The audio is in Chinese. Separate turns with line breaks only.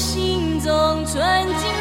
心中纯净